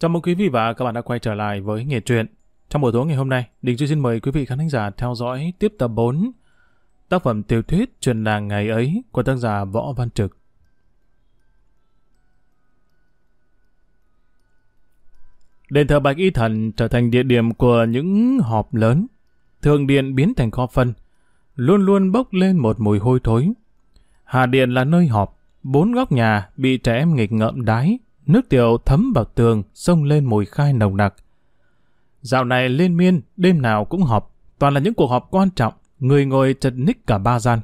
Chào mừng quý vị và các bạn đã quay trở lại với Nghề Truyện. Trong buổi tối ngày hôm nay, Đình Duy xin mời quý vị khán giả theo dõi tiếp tập 4 tác phẩm tiểu thuyết truyền làng ngày ấy của tác giả Võ Văn Trực. Đền thờ Bạch Y Thần trở thành địa điểm của những họp lớn. Thường điện biến thành kho phân, luôn luôn bốc lên một mùi hôi thối. Hà điện là nơi họp, bốn góc nhà bị trẻ em nghịch ngợm đái, nước tiểu thấm vào tường, xông lên mùi khai nồng nặc. Dạo này liên miên, đêm nào cũng họp, toàn là những cuộc họp quan trọng, người ngồi chật ních cả ba gian.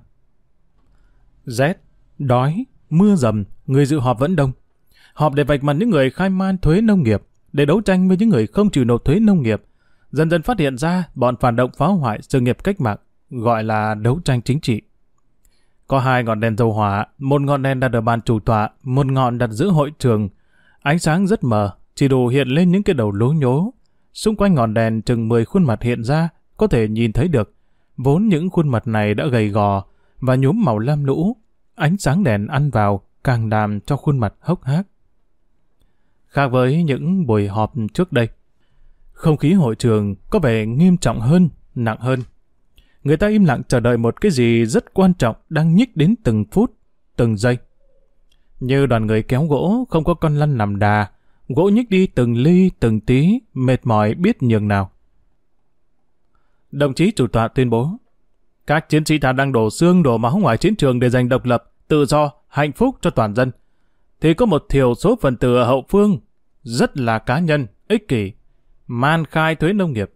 Rét, đói, mưa dầm, người dự họp vẫn đông. Họp để vạch mặt những người khai man thuế nông nghiệp, để đấu tranh với những người không chịu nộp thuế nông nghiệp. Dần dần phát hiện ra bọn phản động phá hoại sự nghiệp cách mạng, gọi là đấu tranh chính trị. Có hai ngọn đèn dầu hỏa, một ngọn đèn đặt ở bàn chủ tọa, một ngọn đặt giữa hội trường. Ánh sáng rất mờ, chỉ đủ hiện lên những cái đầu lố nhố. Xung quanh ngọn đèn chừng 10 khuôn mặt hiện ra, có thể nhìn thấy được. Vốn những khuôn mặt này đã gầy gò và nhuốm màu lam lũ. Ánh sáng đèn ăn vào càng làm cho khuôn mặt hốc hác. Khác với những buổi họp trước đây, không khí hội trường có vẻ nghiêm trọng hơn, nặng hơn. Người ta im lặng chờ đợi một cái gì rất quan trọng đang nhích đến từng phút, từng giây. Như đoàn người kéo gỗ không có con lăn nằm đà, gỗ nhích đi từng ly từng tí, mệt mỏi biết nhường nào. Đồng chí chủ tọa tuyên bố, các chiến sĩ ta đang đổ xương đổ máu ngoài chiến trường để giành độc lập, tự do, hạnh phúc cho toàn dân. Thì có một thiểu số phần tử ở hậu phương, rất là cá nhân, ích kỷ, man khai thuế nông nghiệp.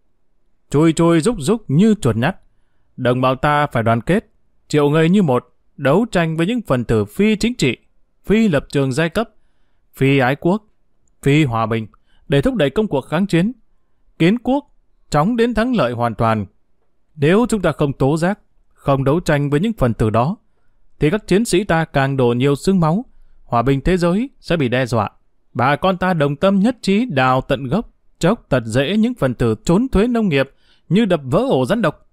Chui chui rúc rúc như chuột nhắt. Đồng bào ta phải đoàn kết, triệu người như một, đấu tranh với những phần tử phi chính trị, phi lập trường giai cấp, phi ái quốc, phi hòa bình, để thúc đẩy công cuộc kháng chiến. Kiến quốc, chóng đến thắng lợi hoàn toàn. Nếu chúng ta không tố giác, không đấu tranh với những phần tử đó, thì các chiến sĩ ta càng đổ nhiều xương máu, hòa bình thế giới sẽ bị đe dọa. Bà con ta đồng tâm nhất trí đào tận gốc, chốc tật dễ những phần tử trốn thuế nông nghiệp như đập vỡ ổ rắn độc.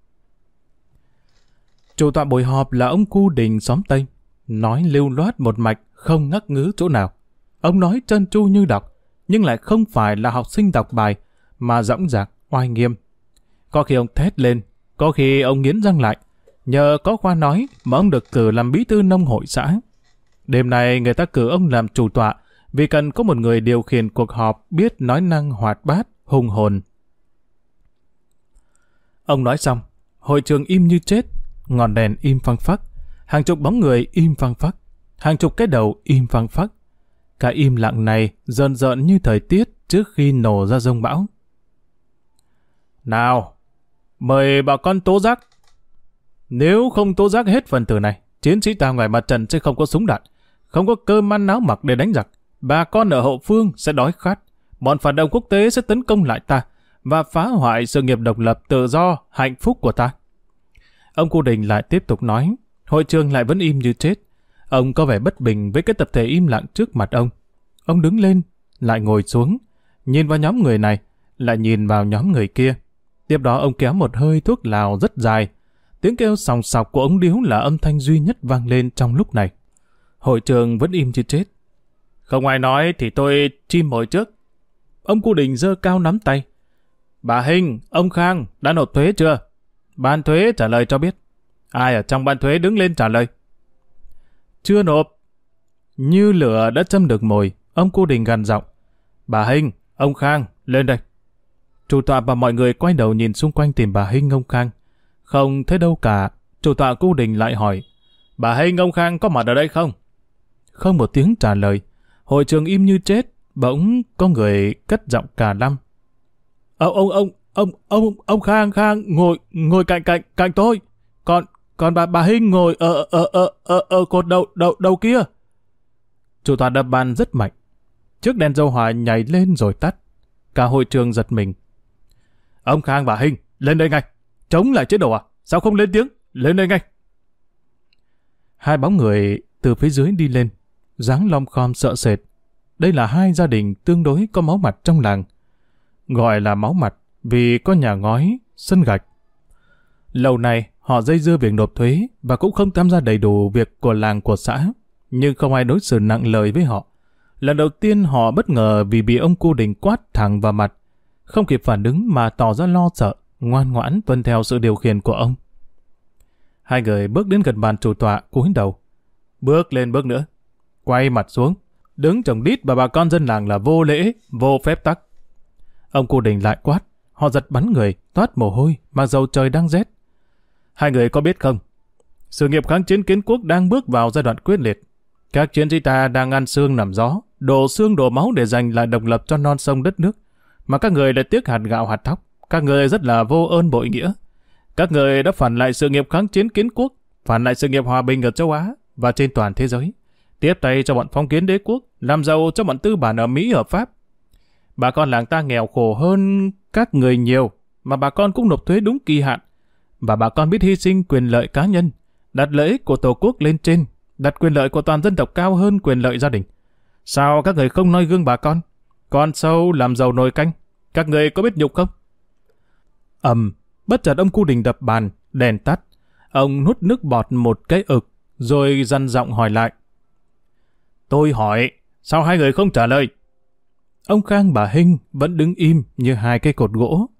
Chủ tọa buổi họp là ông Cu Đình xóm Tây, nói lưu loát một mạch, không ngắc ngứ chỗ nào. Ông nói chân chu như đọc, nhưng lại không phải là học sinh đọc bài, mà dõng dạc, oai nghiêm. Có khi ông thét lên, có khi ông nghiến răng lại. Nhờ có khoa nói mà ông được cử làm bí thư nông hội xã. Đêm nay người ta cử ông làm chủ tọa vì cần có một người điều khiển cuộc họp biết nói năng hoạt bát, hùng hồn. Ông nói xong, hội trường im như chết, ngọn đèn im phăng phắc, hàng chục bóng người im phăng phắc, hàng chục cái đầu im phăng phắc. Cả im lặng này dần dần như thời tiết trước khi nổ ra rông bão. Nào, mời bà con tố giác. Nếu không tố giác hết phần tử này, chiến sĩ ta ngoài mặt trận sẽ không có súng đạn, không có cơm ăn áo mặc để đánh giặc. Bà con ở hậu phương sẽ đói khát, bọn phản động quốc tế sẽ tấn công lại ta và phá hoại sự nghiệp độc lập tự do, hạnh phúc của ta. Ông Cô Đình lại tiếp tục nói, hội trường lại vẫn im như chết. Ông có vẻ bất bình với cái tập thể im lặng trước mặt ông. Ông đứng lên, lại ngồi xuống, nhìn vào nhóm người này, lại nhìn vào nhóm người kia. Tiếp đó ông kéo một hơi thuốc lào rất dài. Tiếng kêu sòng sọc của ông điếu là âm thanh duy nhất vang lên trong lúc này. Hội trường vẫn im như chết. Không ai nói thì tôi chim mồi trước. Ông Cu Đình giơ cao nắm tay. Bà Hình, ông Khang đã nộp thuế chưa? Ban thuế trả lời cho biết. Ai ở trong ban thuế đứng lên trả lời. Chưa nộp. Như lửa đã châm được mồi, ông cô Đình gằn giọng. Bà Hinh, ông Khang, lên đây. Chủ tọa và mọi người quay đầu nhìn xung quanh tìm bà Hinh ông Khang. Không thấy đâu cả, chủ tọa cô Đình lại hỏi. Bà Hinh ông Khang có mặt ở đây không? Không một tiếng trả lời. Hội trường im như chết, bỗng có người cất giọng cả năm. Ông, ông, ông, ông, ông, ông Khang, Khang, ngồi, ngồi cạnh cạnh, cạnh tôi. Còn, còn bà, bà Hinh ngồi ở, ở, ở, ở, ở cột đầu, đầu, đầu kia. Chủ tọa đập bàn rất mạnh. Chiếc đèn dầu hỏa nhảy lên rồi tắt. Cả hội trường giật mình. Ông Khang bà Hinh, lên đây ngay. Chống lại chế độ à? Sao không lên tiếng? Lên đây ngay. Hai bóng người từ phía dưới đi lên, dáng lom khom sợ sệt. Đây là hai gia đình tương đối có máu mặt trong làng. Gọi là máu mặt vì có nhà ngói, sân gạch. Lâu nay, họ dây dưa việc nộp thuế và cũng không tham gia đầy đủ việc của làng của xã. Nhưng không ai đối xử nặng lời với họ. Lần đầu tiên họ bất ngờ vì bị ông cu đình quát thẳng vào mặt. Không kịp phản ứng mà tỏ ra lo sợ, ngoan ngoãn tuân theo sự điều khiển của ông. Hai người bước đến gần bàn chủ tọa, cúi đầu. Bước lên bước nữa. Quay mặt xuống. Đứng trồng đít và bà con dân làng là vô lễ, vô phép tắc. Ông cô đình lại quát. Họ giật bắn người, toát mồ hôi, mặc dầu trời đang rét. Hai người có biết không? Sự nghiệp kháng chiến kiến quốc đang bước vào giai đoạn quyết liệt. Các chiến sĩ ta đang ăn xương nằm gió, đổ xương đổ máu để giành lại độc lập cho non sông đất nước. Mà các người lại tiếc hạt gạo hạt thóc. Các người rất là vô ơn bội nghĩa. Các người đã phản lại sự nghiệp kháng chiến kiến quốc, phản lại sự nghiệp hòa bình ở châu Á và trên toàn thế giới. Tiếp tay cho bọn phong kiến đế quốc, làm giàu cho bọn tư bản ở Mỹ ở Pháp. Bà con làng ta nghèo khổ hơn các người nhiều, mà bà con cũng nộp thuế đúng kỳ hạn. Và bà con biết hy sinh quyền lợi cá nhân, đặt lợi ích của Tổ quốc lên trên, đặt quyền lợi của toàn dân tộc cao hơn quyền lợi gia đình. Sao các người không noi gương bà con? Con sâu làm giàu nồi canh, các người có biết nhục không? ầm, bất chợt ông cu đình đập bàn, đèn tắt. Ông nuốt nước bọt một cái ực, rồi dằn giọng hỏi lại. Tôi hỏi, sao hai người không trả lời? Ông Khang bà Hinh vẫn đứng im như hai cây cột gỗ.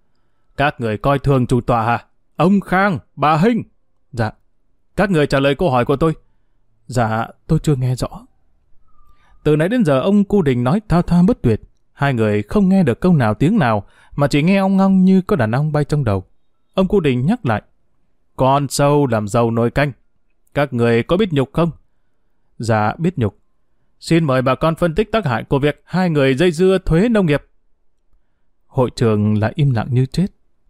Các người coi thường chủ tọa à? Ông Khang, bà Hinh. Dạ. Các người trả lời câu hỏi của tôi. Dạ, tôi chưa nghe rõ. Từ nãy đến giờ ông Cu Đình nói thao thao bất tuyệt. Hai người không nghe được câu nào tiếng nào, mà chỉ nghe ong ngong như có đàn ong bay trong đầu. Ông Cu Đình nhắc lại. Con sâu làm giàu nồi canh. Các người có biết nhục không? Dạ, biết nhục. Xin mời bà con phân tích tác hại của việc hai người dây dưa thuế nông nghiệp. Hội trường lại im lặng như chết.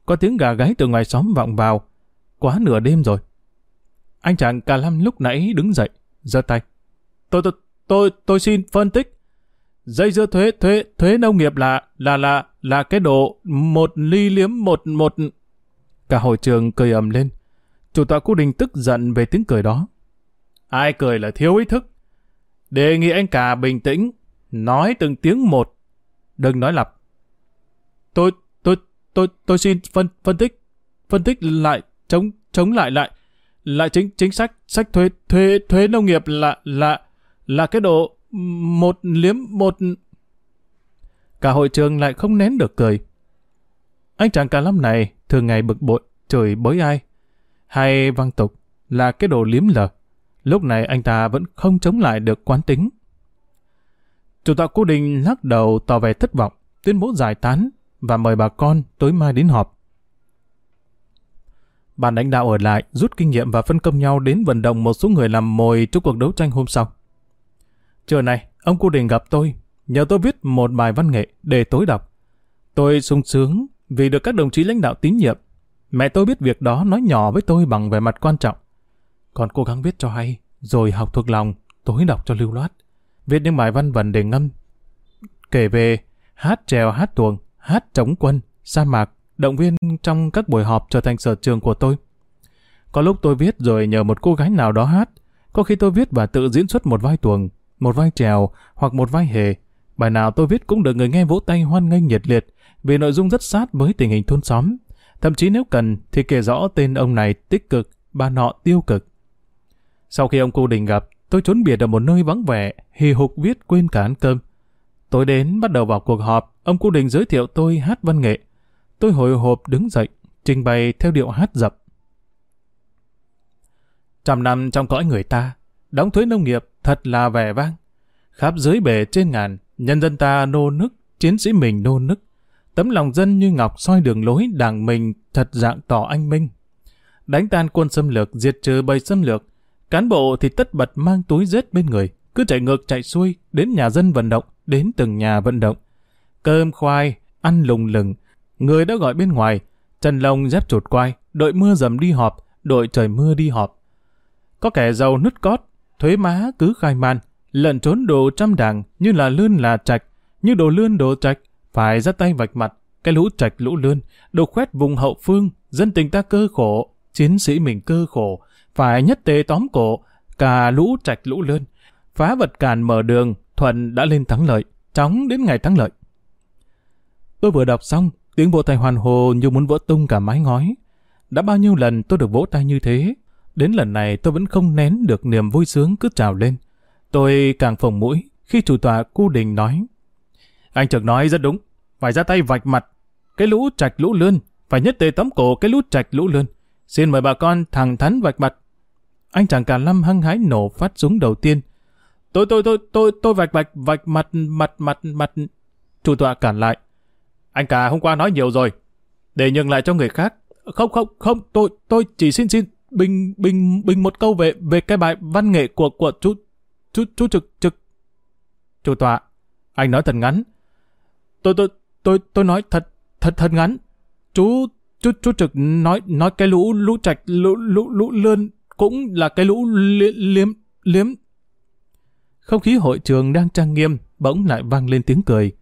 Có tiếng gà gáy từ ngoài xóm vọng vào. Quá nửa đêm rồi. Anh chàng cà lâm lúc nãy đứng dậy, giơ tay. Tôi, tôi, tôi, tôi xin phân tích. Dây dưa thuế, thuế, thuế nông nghiệp là, là, là, là cái độ một ly liếm một, một... Cả hội trường cười ầm lên. Chủ tọa cố Đình tức giận về tiếng cười đó. Ai cười là thiếu ý thức. Đề nghị anh cả bình tĩnh, nói từng tiếng một. Đừng nói lặp. Tôi, tôi, tôi, xin phân phân tích, phân tích lại, chống chống lại lại, lại chính chính sách sách thuế thuế thuế nông nghiệp là là là cái độ một liếm một. Cả hội trường lại không nén được cười. Anh chàng cả lắm này thường ngày bực bội, chửi bới ai, hay văng tục là cái đồ liếm lờ. Lúc này anh ta vẫn không chống lại được quán tính. Chủ tọa cố định lắc đầu tỏ vẻ thất vọng, tuyên bố giải tán và mời bà con tối mai đến họp. Ban lãnh đạo ở lại, rút kinh nghiệm và phân công nhau đến vận động một số người làm mồi trong cuộc đấu tranh hôm sau. Trưa này, ông Cô Đình gặp tôi, nhờ tôi viết một bài văn nghệ để tối đọc. Tôi sung sướng vì được các đồng chí lãnh đạo tín nhiệm. Mẹ tôi biết việc đó nói nhỏ với tôi bằng vẻ mặt quan trọng. Còn cố gắng viết cho hay, rồi học thuộc lòng, tối đọc cho lưu loát. Viết những bài văn vần để ngâm. Kể về hát trèo hát tuồng, hát chống quân, sa mạc, động viên trong các buổi họp trở thành sở trường của tôi. Có lúc tôi viết rồi nhờ một cô gái nào đó hát, có khi tôi viết và tự diễn xuất một vai tuồng, một vai trèo hoặc một vai hề. Bài nào tôi viết cũng được người nghe vỗ tay hoan nghênh nhiệt liệt vì nội dung rất sát với tình hình thôn xóm. Thậm chí nếu cần thì kể rõ tên ông này tích cực, bà nọ tiêu cực. Sau khi ông cô đình gặp, tôi trốn biệt ở một nơi vắng vẻ, hì hục viết quên cả ăn cơm tôi đến bắt đầu vào cuộc họp, ông cố đình giới thiệu tôi hát văn nghệ. Tôi hồi hộp đứng dậy, trình bày theo điệu hát dập. Trăm năm trong cõi người ta, đóng thuế nông nghiệp thật là vẻ vang. Khắp dưới bể trên ngàn, nhân dân ta nô nức, chiến sĩ mình nô nức. Tấm lòng dân như ngọc soi đường lối đảng mình thật dạng tỏ anh minh. Đánh tan quân xâm lược, diệt trừ bầy xâm lược, Cán bộ thì tất bật mang túi rết bên người, cứ chạy ngược chạy xuôi, đến nhà dân vận động, đến từng nhà vận động. Cơm khoai, ăn lùng lừng, người đã gọi bên ngoài, chân lông dép chuột quai, đội mưa dầm đi họp, đội trời mưa đi họp. Có kẻ giàu nứt cót, thuế má cứ khai man, lận trốn đồ trăm đảng như là lươn là trạch, như đồ lươn đồ trạch, phải ra tay vạch mặt, cái lũ trạch lũ lươn, đồ khoét vùng hậu phương, dân tình ta cơ khổ, chiến sĩ mình cơ khổ, phải nhất tề tóm cổ, cả lũ trạch lũ lươn, phá vật cản mở đường, Thuận đã lên thắng lợi, chóng đến ngày thắng lợi. Tôi vừa đọc xong, tiếng vỗ tay hoàn hồ như muốn vỡ tung cả mái ngói. Đã bao nhiêu lần tôi được vỗ tay như thế, đến lần này tôi vẫn không nén được niềm vui sướng cứ trào lên. Tôi càng phồng mũi, khi chủ tòa cu đình nói. Anh Trực nói rất đúng, phải ra tay vạch mặt. Cái lũ trạch lũ lươn, phải nhất tề tấm cổ cái lũ trạch lũ lươn. Xin mời bà con thẳng thắn vạch mặt. Anh chàng cả lâm hăng hái nổ phát súng đầu tiên. Tôi tôi tôi tôi tôi vạch vạch vạch mặt mặt mặt mặt. Chủ tọa cản lại. Anh cả hôm qua nói nhiều rồi. Để nhường lại cho người khác. Không không không, tôi tôi chỉ xin xin bình bình bình một câu về về cái bài văn nghệ của của chú chú chú trực trực. Chủ tọa, anh nói thật ngắn. Tôi tôi tôi tôi nói thật thật thật ngắn. Chú chú chú trực nói nói cái lũ lũ trạch lũ lũ lũ lươn cũng là cái lũ li, liếm liếm. Không khí hội trường đang trang nghiêm, bỗng lại vang lên tiếng cười.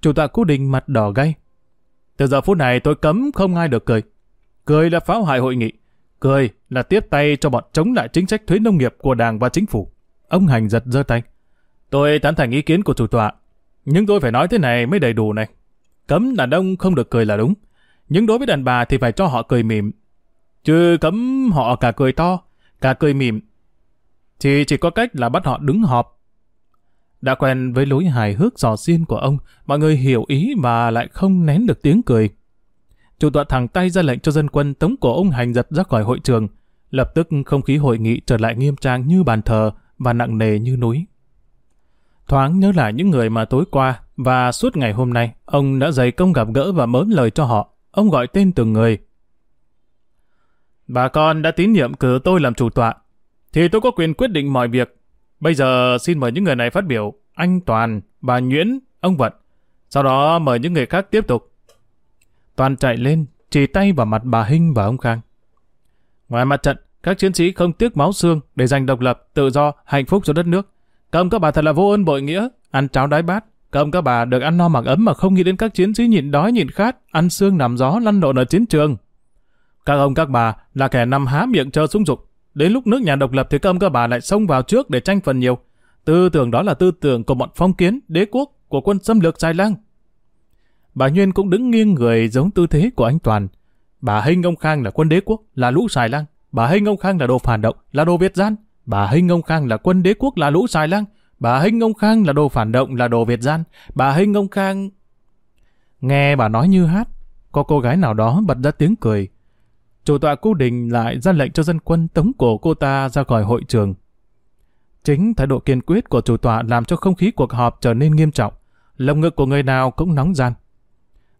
Chủ tọa cố định mặt đỏ gay. Từ giờ phút này tôi cấm không ai được cười. Cười là phá hoại hội nghị. Cười là tiếp tay cho bọn chống lại chính sách thuế nông nghiệp của Đảng và Chính phủ. Ông Hành giật giơ tay. Tôi tán thành ý kiến của chủ tọa. Nhưng tôi phải nói thế này mới đầy đủ này. Cấm đàn ông không được cười là đúng. Nhưng đối với đàn bà thì phải cho họ cười mỉm. Chứ cấm họ cả cười to, cả cười mỉm. Thì chỉ có cách là bắt họ đứng họp. Đã quen với lối hài hước giò xiên của ông, mọi người hiểu ý và lại không nén được tiếng cười. Chủ tọa thẳng tay ra lệnh cho dân quân tống cổ ông hành giật ra khỏi hội trường. Lập tức không khí hội nghị trở lại nghiêm trang như bàn thờ và nặng nề như núi. Thoáng nhớ lại những người mà tối qua và suốt ngày hôm nay, ông đã dày công gặp gỡ và mớm lời cho họ. Ông gọi tên từng người. Bà con đã tín nhiệm cử tôi làm chủ tọa, thì tôi có quyền quyết định mọi việc. Bây giờ xin mời những người này phát biểu. Anh Toàn, bà Nhuyễn, ông Vận. Sau đó mời những người khác tiếp tục. Toàn chạy lên, chỉ tay vào mặt bà Hinh và ông Khang. Ngoài mặt trận, các chiến sĩ không tiếc máu xương để giành độc lập, tự do, hạnh phúc cho đất nước. Cầm các bà thật là vô ơn bội nghĩa, ăn cháo đái bát. Cầm các bà được ăn no mặc ấm mà không nghĩ đến các chiến sĩ nhịn đói nhịn khát, ăn xương nằm gió lăn lộn ở chiến trường. Các ông các bà là kẻ nằm há miệng chờ sung dục. Đến lúc nước nhà độc lập thì cơm các bà lại xông vào trước để tranh phần nhiều. Tư tưởng đó là tư tưởng của bọn phong kiến, đế quốc, của quân xâm lược dài lang. Bà nguyên cũng đứng nghiêng người giống tư thế của anh Toàn. Bà Hinh ông Khang là quân đế quốc, là lũ xài lang. Bà Hinh ông Khang là đồ phản động, là đồ Việt gian. Bà Hinh ông Khang là quân đế quốc, là lũ xài lang. Bà Hinh ông Khang là đồ phản động, là đồ Việt gian. Bà Hinh ông Khang... Nghe bà nói như hát, có cô gái nào đó bật ra tiếng cười. Chủ tọa cố đình lại ra lệnh cho dân quân tống cổ cô ta ra khỏi hội trường. Chính thái độ kiên quyết của chủ tọa làm cho không khí cuộc họp trở nên nghiêm trọng. Lồng ngực của người nào cũng nóng gian.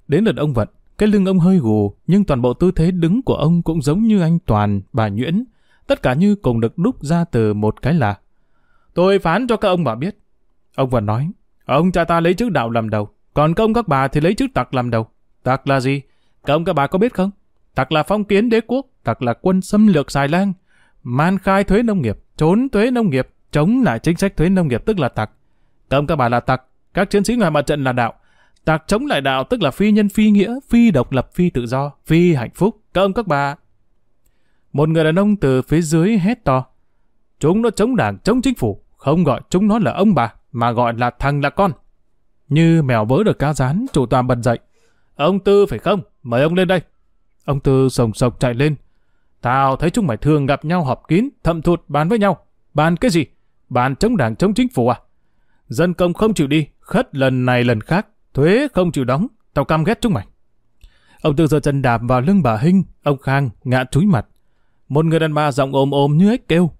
Đến lượt ông Vận, cái lưng ông hơi gù, nhưng toàn bộ tư thế đứng của ông cũng giống như anh Toàn, bà Nhuyễn. Tất cả như cùng được đúc ra từ một cái là. Tôi phán cho các ông bà biết. Ông Vận nói, ông cha ta lấy chữ đạo làm đầu, còn công các bà thì lấy chữ tặc làm đầu. Tặc là gì? Các ông các bà có biết không? Tặc là phong kiến đế quốc, tặc là quân xâm lược xài lang, man khai thuế nông nghiệp, trốn thuế nông nghiệp, chống lại chính sách thuế nông nghiệp tức là tặc. Các ông các bà là tặc, các chiến sĩ ngoài mặt trận là đạo, Tạc chống lại đạo tức là phi nhân phi nghĩa, phi độc lập, phi tự do, phi hạnh phúc. Các ông các bà. Một người đàn ông từ phía dưới hét to. Chúng nó chống đảng, chống chính phủ. Không gọi chúng nó là ông bà, mà gọi là thằng là con. Như mèo vỡ được cá rán, chủ tòa bật dậy. Ông Tư phải không? Mời ông lên đây. Ông Tư sồng sộc chạy lên. Tao thấy chúng mày thường gặp nhau họp kín, thậm thụt bàn với nhau. Bàn cái gì? Bàn chống đảng chống chính phủ à? Dân công không chịu đi, khất lần này lần khác, Thuế không chịu đóng, tao căm ghét chúng mày. Ông Tư giơ chân đạp vào lưng bà Hinh, ông Khang ngã chúi mặt. Một người đàn bà giọng ồm ồm như ếch kêu.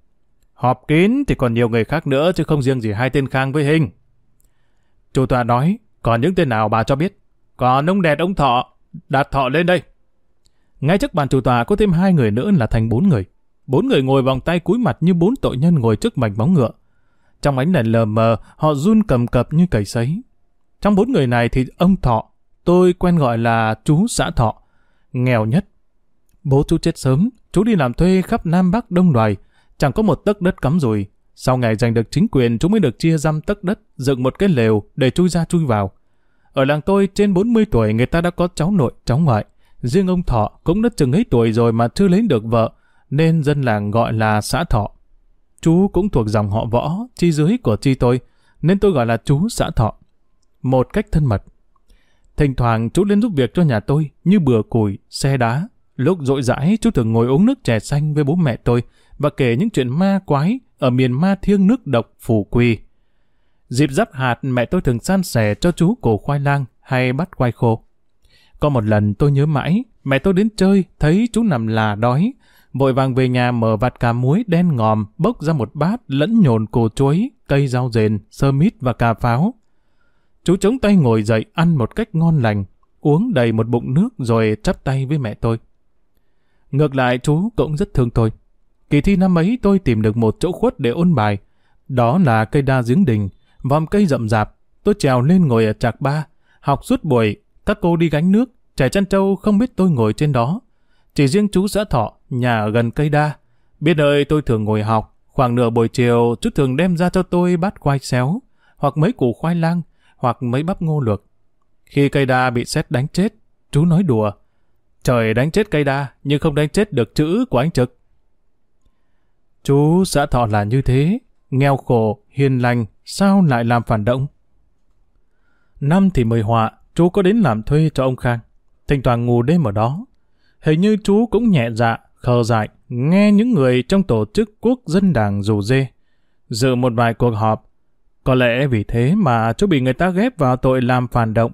Họp kín thì còn nhiều người khác nữa chứ không riêng gì hai tên Khang với Hinh. Chủ tọa nói, còn những tên nào bà cho biết. Còn ông Đẹt ông Thọ, đặt Thọ lên đây. Ngay trước bàn chủ tòa có thêm hai người nữa là thành bốn người. Bốn người ngồi vòng tay cúi mặt như bốn tội nhân ngồi trước mảnh bóng ngựa. Trong ánh đèn lờ mờ, họ run cầm cập như cầy sấy. Trong bốn người này thì ông Thọ, tôi quen gọi là chú xã Thọ, nghèo nhất. Bố chú chết sớm, chú đi làm thuê khắp Nam Bắc Đông Đoài, chẳng có một tấc đất cắm rùi. Sau ngày giành được chính quyền, chú mới được chia răm tấc đất, dựng một cái lều để chui ra chui vào. Ở làng tôi trên 40 tuổi người ta đã có cháu nội, cháu ngoại. Riêng ông Thọ cũng đã chừng ấy tuổi rồi mà chưa lấy được vợ, nên dân làng gọi là xã Thọ. Chú cũng thuộc dòng họ võ, chi dưới của chi tôi, nên tôi gọi là chú xã Thọ một cách thân mật. Thỉnh thoảng chú lên giúp việc cho nhà tôi như bừa củi, xe đá. Lúc rỗi rãi chú thường ngồi uống nước chè xanh với bố mẹ tôi và kể những chuyện ma quái ở miền ma thiêng nước độc phủ quỳ. Dịp giáp hạt mẹ tôi thường san sẻ cho chú cổ khoai lang hay bắt khoai khô. Có một lần tôi nhớ mãi, mẹ tôi đến chơi, thấy chú nằm là đói. Vội vàng về nhà mở vạt cà muối đen ngòm, bốc ra một bát lẫn nhồn củ chuối, cây rau rền, sơ mít và cà pháo. Chú chống tay ngồi dậy ăn một cách ngon lành, uống đầy một bụng nước rồi chắp tay với mẹ tôi. Ngược lại chú cũng rất thương tôi. Kỳ thi năm ấy tôi tìm được một chỗ khuất để ôn bài. Đó là cây đa giếng đình, vòm cây rậm rạp. Tôi trèo lên ngồi ở trạc ba, học suốt buổi, các cô đi gánh nước, trẻ chăn trâu không biết tôi ngồi trên đó. Chỉ riêng chú xã thọ, nhà ở gần cây đa. Biết ơi tôi thường ngồi học, khoảng nửa buổi chiều chú thường đem ra cho tôi bát khoai xéo, hoặc mấy củ khoai lang, hoặc mấy bắp ngô luộc. Khi cây đa bị xét đánh chết, chú nói đùa. Trời đánh chết cây đa, nhưng không đánh chết được chữ của anh Trực. Chú xã thọ là như thế, nghèo khổ, hiền lành, sao lại làm phản động? Năm thì mời họa, chú có đến làm thuê cho ông Khang. Thỉnh thoảng ngủ đêm ở đó. Hình như chú cũng nhẹ dạ, khờ dại, nghe những người trong tổ chức quốc dân đảng rủ dê. Dự một vài cuộc họp. Có lẽ vì thế mà chú bị người ta ghép vào tội làm phản động.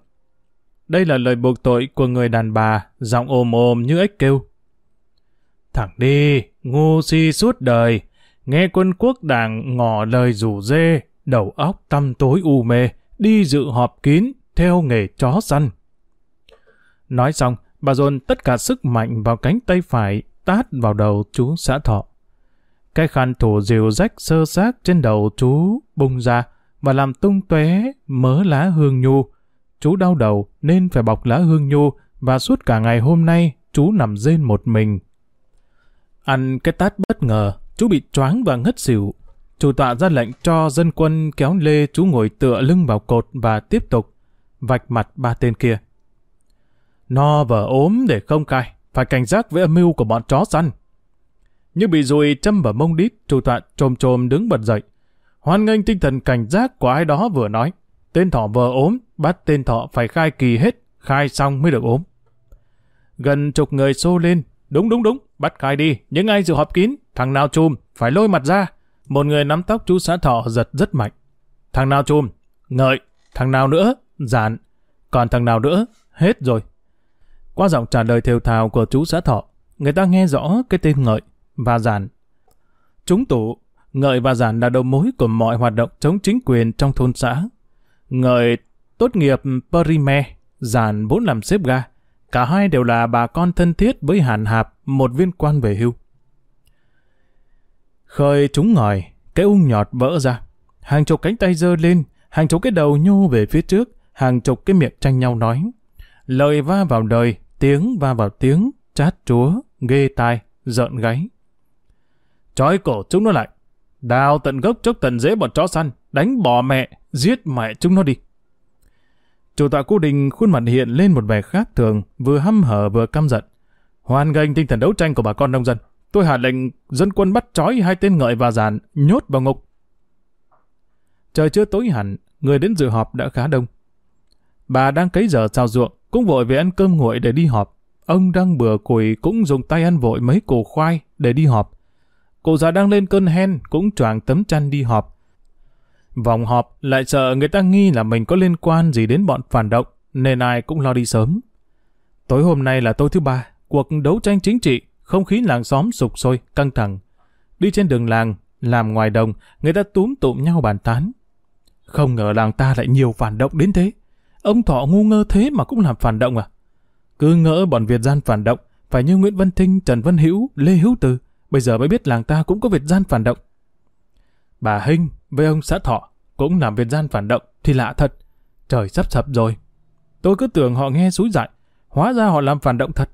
Đây là lời buộc tội của người đàn bà, giọng ồm ồm như ếch kêu. Thẳng đi, ngu si suốt đời, nghe quân quốc đảng ngỏ lời rủ dê, đầu óc tăm tối u mê, đi dự họp kín, theo nghề chó săn. Nói xong, bà dồn tất cả sức mạnh vào cánh tay phải, tát vào đầu chú xã thọ. Cái khăn thủ diều rách sơ xác trên đầu chú bung ra và làm tung tóe mớ lá hương nhu. Chú đau đầu nên phải bọc lá hương nhu và suốt cả ngày hôm nay chú nằm rên một mình. Ăn cái tát bất ngờ, chú bị choáng và ngất xỉu. Chủ tọa ra lệnh cho dân quân kéo lê chú ngồi tựa lưng vào cột và tiếp tục vạch mặt ba tên kia. No vờ ốm để không cai, phải cảnh giác với âm mưu của bọn chó săn. Như bị dùi châm vào mông đít, chủ tọa trồm trồm đứng bật dậy. Hoan nghênh tinh thần cảnh giác của ai đó vừa nói. Tên thọ vờ ốm, bắt tên thọ phải khai kỳ hết, khai xong mới được ốm. Gần chục người xô lên, đúng đúng đúng, bắt khai đi, những ai dự họp kín, thằng nào chùm, phải lôi mặt ra. Một người nắm tóc chú xã thọ giật rất mạnh. Thằng nào chùm, ngợi, thằng nào nữa, Dạn, còn thằng nào nữa, hết rồi. Qua giọng trả lời thều thào của chú xã thọ, người ta nghe rõ cái tên ngợi và giản. Chúng tụ, ngợi và giản là đầu mối của mọi hoạt động chống chính quyền trong thôn xã. Ngợi tốt nghiệp Perime, giản vốn làm xếp ga. Cả hai đều là bà con thân thiết với Hàn Hạp, một viên quan về hưu. Khơi chúng ngòi, cái ung nhọt vỡ ra. Hàng chục cánh tay giơ lên, hàng chục cái đầu nhô về phía trước, hàng chục cái miệng tranh nhau nói. Lời va vào đời, tiếng va vào tiếng, chát chúa, ghê tai, giận gáy. Trói cổ chúng nó lại, đào tận gốc chốc tận dễ bọn chó săn, đánh bỏ mẹ, giết mẹ chúng nó đi. Chủ tọa cố đình khuôn mặt hiện lên một vẻ khác thường, vừa hăm hở vừa căm giận. Hoàn nghênh tinh thần đấu tranh của bà con nông dân. Tôi hạ lệnh dân quân bắt trói hai tên ngợi và giàn, nhốt vào ngục. Trời chưa tối hẳn, người đến dự họp đã khá đông. Bà đang cấy giờ sao ruộng, cũng vội về ăn cơm nguội để đi họp. Ông đang bừa củi cũng dùng tay ăn vội mấy củ khoai để đi họp. Cụ già đang lên cơn hen cũng choàng tấm chăn đi họp. Vòng họp lại sợ người ta nghi là mình có liên quan gì đến bọn phản động, nên ai cũng lo đi sớm. Tối hôm nay là tối thứ ba, cuộc đấu tranh chính trị, không khí làng xóm sục sôi, căng thẳng. Đi trên đường làng, làm ngoài đồng, người ta túm tụm nhau bàn tán. Không ngờ làng ta lại nhiều phản động đến thế. Ông Thọ ngu ngơ thế mà cũng làm phản động à? Cứ ngỡ bọn Việt gian phản động, phải như Nguyễn Văn Thinh, Trần Văn Hữu, Lê Hữu Từ, bây giờ mới biết làng ta cũng có Việt gian phản động. Bà Hinh với ông xã Thọ cũng làm Việt gian phản động thì lạ thật. Trời sắp sập rồi. Tôi cứ tưởng họ nghe xúi dại, hóa ra họ làm phản động thật.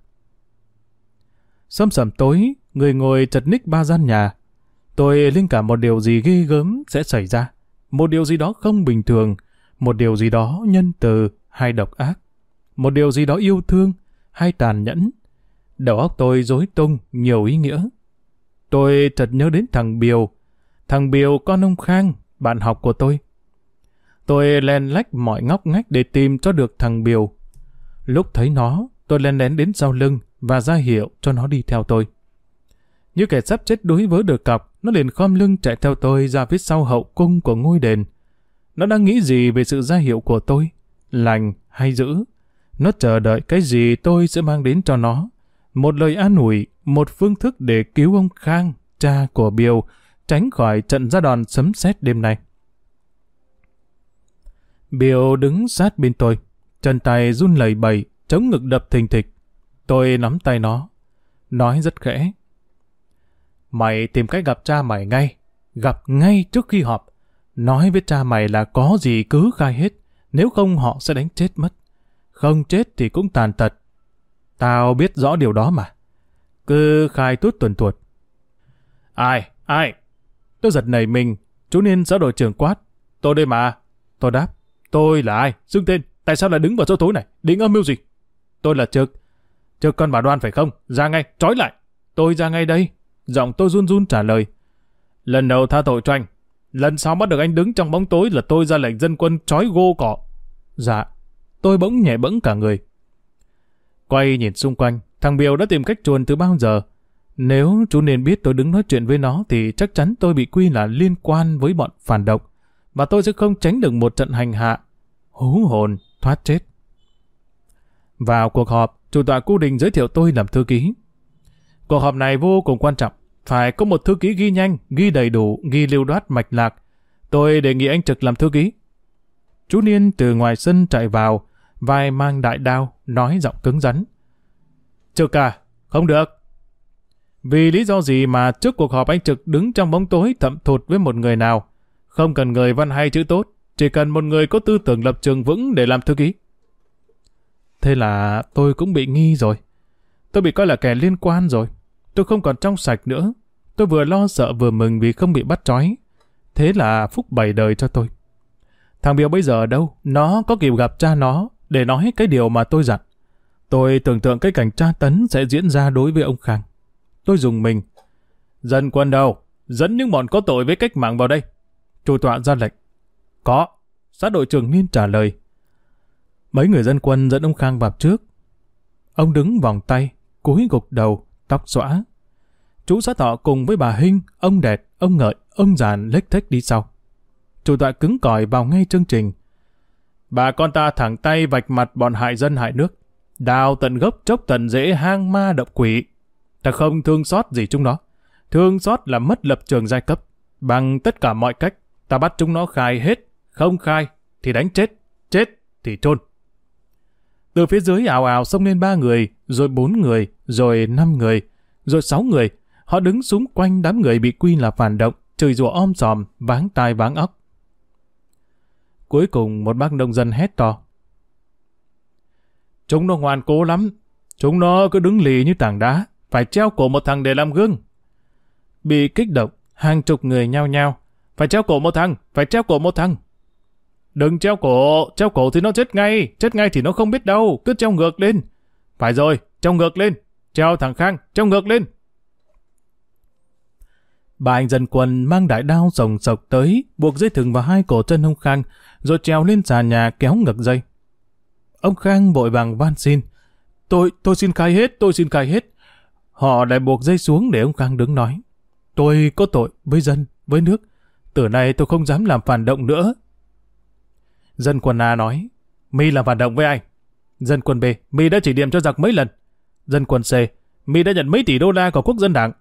Sâm sầm tối, người ngồi chật ních ba gian nhà. Tôi linh cảm một điều gì ghê gớm sẽ xảy ra. Một điều gì đó không bình thường, một điều gì đó nhân từ hay độc ác, một điều gì đó yêu thương hay tàn nhẫn. Đầu óc tôi rối tung nhiều ý nghĩa. Tôi chợt nhớ đến thằng Biều, thằng Biều con ông Khang, bạn học của tôi. Tôi len lách mọi ngóc ngách để tìm cho được thằng Biều. Lúc thấy nó, tôi len lén đến sau lưng và ra hiệu cho nó đi theo tôi. Như kẻ sắp chết đuối với được cọc, nó liền khom lưng chạy theo tôi ra phía sau hậu cung của ngôi đền. Nó đang nghĩ gì về sự gia hiệu của tôi? Lành hay dữ? Nó chờ đợi cái gì tôi sẽ mang đến cho nó? Một lời an ủi, một phương thức để cứu ông Khang, cha của Biêu, tránh khỏi trận ra đòn sấm sét đêm nay. Biêu đứng sát bên tôi, chân tay run lẩy bẩy, chống ngực đập thình thịch. Tôi nắm tay nó, nói rất khẽ. Mày tìm cách gặp cha mày ngay, gặp ngay trước khi họp. Nói với cha mày là có gì cứ khai hết, nếu không họ sẽ đánh chết mất. Không chết thì cũng tàn tật. Tao biết rõ điều đó mà. Cứ khai tuốt tuần tuột. Ai? Ai? Tôi giật nảy mình, chú Niên xã đội trưởng quát. Tôi đây mà. Tôi đáp. Tôi là ai? Xưng tên. Tại sao lại đứng vào chỗ tối này? Định âm mưu gì? Tôi là Trực. Trực con bà đoan phải không? Ra ngay, trói lại. Tôi ra ngay đây. Giọng tôi run run trả lời. Lần đầu tha tội cho anh. Lần sau bắt được anh đứng trong bóng tối là tôi ra lệnh dân quân trói gô cọ. Dạ. Tôi bỗng nhẹ bẫng cả người. Quay nhìn xung quanh, thằng Biều đã tìm cách chuồn từ bao giờ. Nếu chú nên biết tôi đứng nói chuyện với nó thì chắc chắn tôi bị quy là liên quan với bọn phản động và tôi sẽ không tránh được một trận hành hạ. Hú hồn, thoát chết. Vào cuộc họp, chủ tọa Cú Đình giới thiệu tôi làm thư ký. Cuộc họp này vô cùng quan trọng. Phải có một thư ký ghi nhanh, ghi đầy đủ, ghi lưu đoát mạch lạc. Tôi đề nghị anh Trực làm thư ký. Chú Niên từ ngoài sân chạy vào, vai mang đại đao, nói giọng cứng rắn. Trực à, không được. Vì lý do gì mà trước cuộc họp anh Trực đứng trong bóng tối thậm thụt với một người nào? Không cần người văn hay chữ tốt, chỉ cần một người có tư tưởng lập trường vững để làm thư ký. Thế là tôi cũng bị nghi rồi. Tôi bị coi là kẻ liên quan rồi. Tôi không còn trong sạch nữa. Tôi vừa lo sợ vừa mừng vì không bị bắt trói. Thế là phúc bảy đời cho tôi. Thằng biêu bây giờ ở đâu? Nó có kịp gặp cha nó để nói cái điều mà tôi dặn. Tôi tưởng tượng cái cảnh tra tấn sẽ diễn ra đối với ông Khang. Tôi dùng mình. Dân quân đâu? Dẫn những bọn có tội với cách mạng vào đây. Chủ tọa ra lệnh. Có. Sát đội trưởng Niên trả lời. Mấy người dân quân dẫn ông Khang vào trước. Ông đứng vòng tay, cúi gục đầu, tóc xõa. Chú xã thọ cùng với bà Hinh, ông đẹp, ông Ngợi, ông Giàn lếch thếch đi sau. Chủ tọa cứng cỏi vào ngay chương trình. Bà con ta thẳng tay vạch mặt bọn hại dân hại nước. Đào tận gốc chốc tận dễ hang ma động quỷ. Ta không thương xót gì chúng nó. Thương xót là mất lập trường giai cấp. Bằng tất cả mọi cách, ta bắt chúng nó khai hết. Không khai thì đánh chết, chết thì trôn. Từ phía dưới ảo ảo xông lên ba người, rồi bốn người, rồi năm người, rồi sáu người. Họ đứng xung quanh đám người bị quy là phản động, chửi rủa om sòm, váng tai váng óc. Cuối cùng một bác nông dân hét to. Chúng nó ngoan cố lắm. Chúng nó cứ đứng lì như tảng đá, phải treo cổ một thằng để làm gương. Bị kích động, hàng chục người nhao nhao. Phải treo cổ một thằng, phải treo cổ một thằng. Đừng treo cổ, treo cổ thì nó chết ngay, chết ngay thì nó không biết đâu, cứ treo ngược lên. Phải rồi, treo ngược lên, treo thằng Khang, treo ngược lên. Bà anh dân quân mang đại đao rồng sộc tới, buộc dây thừng vào hai cổ chân ông Khang, rồi treo lên xà nhà kéo ngược dây. Ông Khang vội vàng van xin. Tôi, tôi xin khai hết, tôi xin khai hết. Họ lại buộc dây xuống để ông Khang đứng nói. Tôi có tội với dân, với nước. Từ nay tôi không dám làm phản động nữa. Dân quân A nói, mi làm phản động với ai? Dân quân B, mi đã chỉ điểm cho giặc mấy lần. Dân quân C, mi đã nhận mấy tỷ đô la của quốc dân đảng.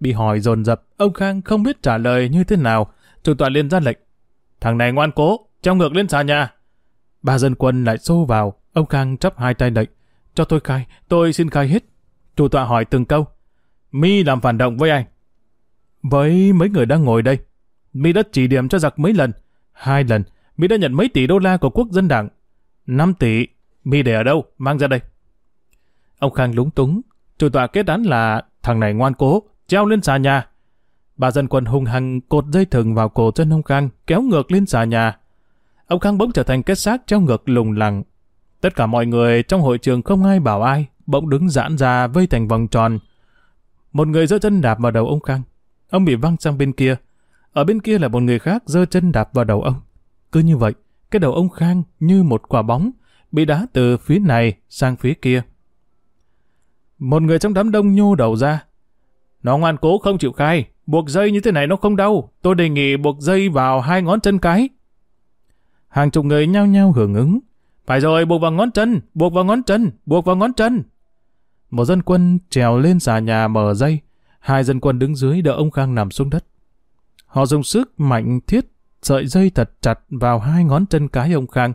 Bị hỏi dồn dập, ông Khang không biết trả lời như thế nào. Chủ tọa liên ra lệnh. Thằng này ngoan cố, trong ngược lên xà nhà. Ba dân quân lại xô vào, ông Khang chấp hai tay lệnh. Cho tôi khai, tôi xin khai hết. Chủ tọa hỏi từng câu. Mi làm phản động với ai? Với mấy người đang ngồi đây. Mi đã chỉ điểm cho giặc mấy lần. Hai lần. Mi đã nhận mấy tỷ đô la của quốc dân đảng. 5 tỷ. Mi để ở đâu? Mang ra đây. Ông Khang lúng túng. Chủ tọa kết án là thằng này ngoan cố, treo lên xà nhà. Bà dân quân hung hăng cột dây thừng vào cổ chân ông Khang, kéo ngược lên xà nhà. Ông Khang bỗng trở thành kết xác treo ngược lùng lẳng. Tất cả mọi người trong hội trường không ai bảo ai, bỗng đứng giãn ra vây thành vòng tròn. Một người giơ chân đạp vào đầu ông Khang. Ông bị văng sang bên kia. Ở bên kia là một người khác giơ chân đạp vào đầu ông. Cứ như vậy, cái đầu ông Khang như một quả bóng, bị đá từ phía này sang phía kia. Một người trong đám đông nhô đầu ra. Nó ngoan cố không chịu khai, buộc dây như thế này nó không đau. Tôi đề nghị buộc dây vào hai ngón chân cái. Hàng chục người nhao nhao hưởng ứng. Phải rồi, buộc vào ngón chân, buộc vào ngón chân, buộc vào ngón chân. Một dân quân trèo lên xà nhà mở dây. Hai dân quân đứng dưới đỡ ông Khang nằm xuống đất. Họ dùng sức mạnh thiết sợi dây thật chặt vào hai ngón chân cái ông Khang,